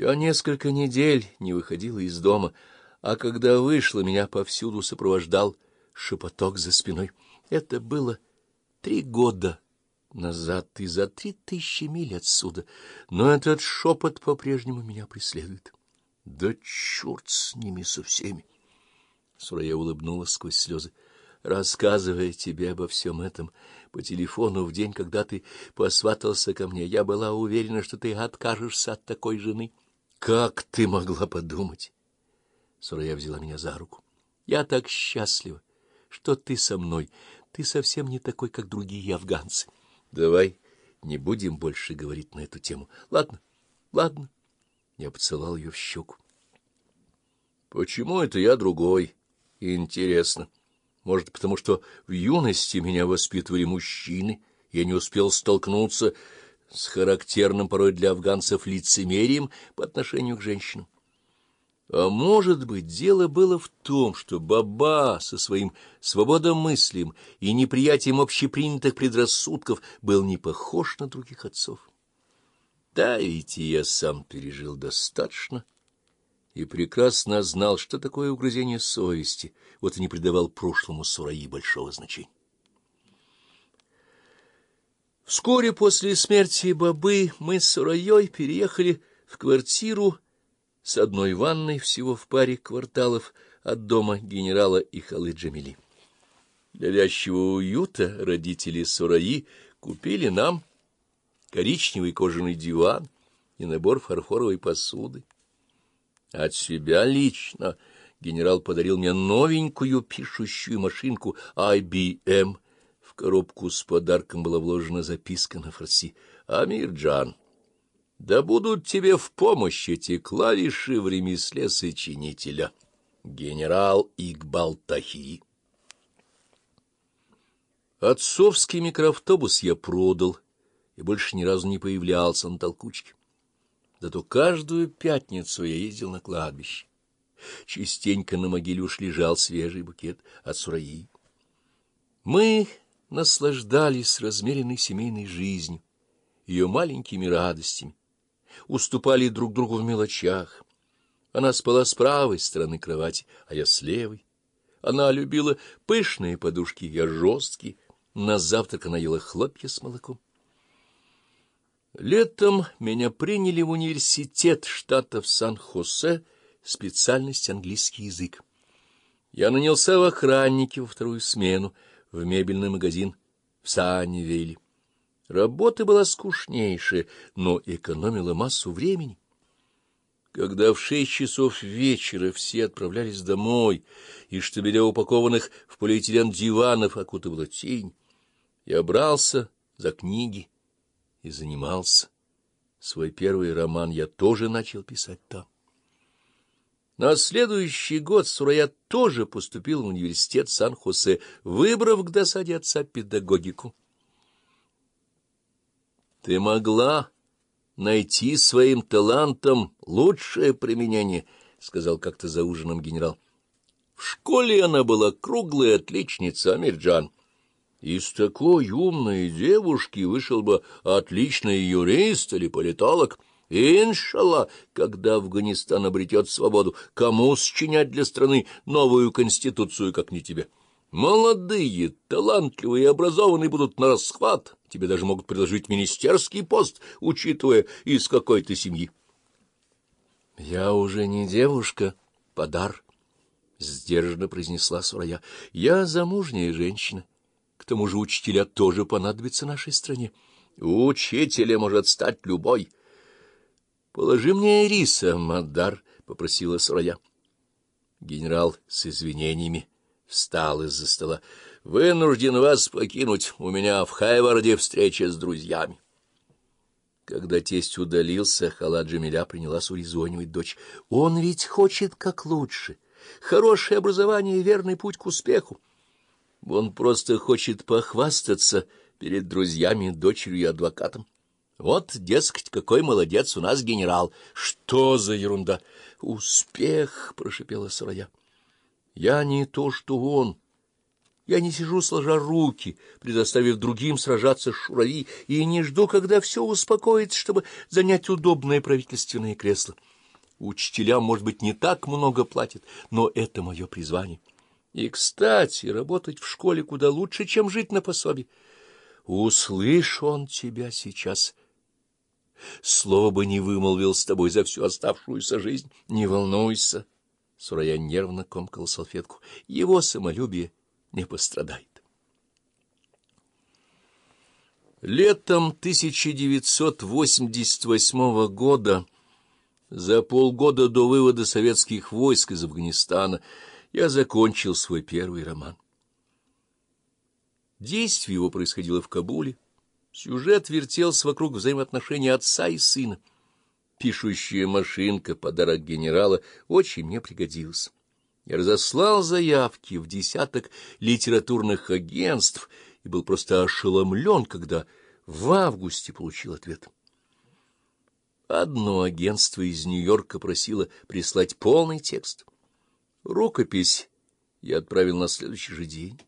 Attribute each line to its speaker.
Speaker 1: Я несколько недель не выходила из дома, а когда вышла, меня повсюду сопровождал шепоток за спиной. Это было три года назад и за три тысячи миль отсюда, но этот шепот по-прежнему меня преследует. Да черт с ними со всеми! Сурая улыбнулась сквозь слезы. Рассказывая тебе обо всем этом по телефону в день, когда ты посватался ко мне, я была уверена, что ты откажешься от такой жены. Как ты могла подумать? Сурая взяла меня за руку. Я так счастлива, что ты со мной. Ты совсем не такой, как другие афганцы. Давай не будем больше говорить на эту тему. Ладно, ладно. Я поцеловал ее в щеку. Почему это я другой? Интересно. Может, потому что в юности меня воспитывали мужчины, я не успел столкнуться с характерным порой для афганцев лицемерием по отношению к женщинам. А может быть, дело было в том, что Баба со своим свободомыслием и неприятием общепринятых предрассудков был не похож на других отцов. Да, ведь и я сам пережил достаточно и прекрасно знал, что такое угрызение совести, вот и не придавал прошлому Сураи большого значения. Вскоре после смерти Бабы мы с Сураей переехали в квартиру с одной ванной всего в паре кварталов от дома генерала и халы Джамили. Для вязчего уюта родители Сураи купили нам коричневый кожаный диван и набор фарфоровой посуды. От себя лично генерал подарил мне новенькую пишущую машинку IBM. Коробку с подарком была вложена записка на фарси «Амирджан, да будут тебе в помощь эти клавиши в ремесле сочинителя». Генерал Игбал Тахи. Отцовский микроавтобус я продал и больше ни разу не появлялся на толкучке. Зато каждую пятницу я ездил на кладбище. Частенько на могиле уж лежал свежий букет от сураи. Мы наслаждались размеренной семейной жизнью, ее маленькими радостями, уступали друг другу в мелочах. Она спала с правой стороны кровати, а я с левой. Она любила пышные подушки, я жесткие. На завтрак она ела хлопья с молоком. Летом меня приняли в университет штата в Сан-Хосе, специальность английский язык. Я нанялся в охранники во вторую смену, в мебельный магазин в Саннивейле. Работа была скучнейшая, но экономила массу времени. Когда в шесть часов вечера все отправлялись домой, и штабеля упакованных в полиэтилен диванов окутывала тень, я брался за книги, и занимался. Свой первый роман я тоже начал писать там. На следующий год Сурая тоже поступил в университет Сан-Хосе, выбрав к досаде отца педагогику. Ты могла найти своим талантом лучшее применение, — сказал как-то за ужином генерал. В школе она была круглая отличница, Амирджан. Из такой умной девушки вышел бы отличный юрист или политолог. Иншалла, когда Афганистан обретет свободу, кому сочинять для страны новую конституцию, как не тебе? Молодые, талантливые и образованные будут на расхват. Тебе даже могут предложить министерский пост, учитывая, из какой ты семьи. — Я уже не девушка, подар, — сдержанно произнесла Сурая. — Я замужняя женщина. — к тому же учителя тоже понадобятся нашей стране. Учителя может стать любой. — Положи мне риса, Мадар, — попросила Сурая. Генерал с извинениями встал из-за стола. — Вынужден вас покинуть. У меня в Хайварде встреча с друзьями. Когда тесть удалился, Халат Джамиля принялась урезонивать дочь. — Он ведь хочет как лучше. Хорошее образование и верный путь к успеху. Он просто хочет похвастаться перед друзьями, дочерью и адвокатом. Вот, дескать, какой молодец у нас генерал. Что за ерунда? Успех, — прошипела Сурая. Я не то, что он. Я не сижу сложа руки, предоставив другим сражаться с Шурави, и не жду, когда все успокоится, чтобы занять удобное правительственное кресло. Учителям, может быть, не так много платят, но это мое призвание. И, кстати, работать в школе куда лучше, чем жить на пособии. Услышь он тебя сейчас. Слово бы не вымолвил с тобой за всю оставшуюся жизнь. Не волнуйся. Сурая нервно комкала салфетку. Его самолюбие не пострадает. Летом 1988 года, за полгода до вывода советских войск из Афганистана, я закончил свой первый роман. Действие его происходило в Кабуле. Сюжет вертелся вокруг взаимоотношений отца и сына. Пишущая машинка, подарок генерала, очень мне пригодилась. Я разослал заявки в десяток литературных агентств и был просто ошеломлен, когда в августе получил ответ. Одно агентство из Нью-Йорка просило прислать полный текст. Рукопись я отправил на следующий же день.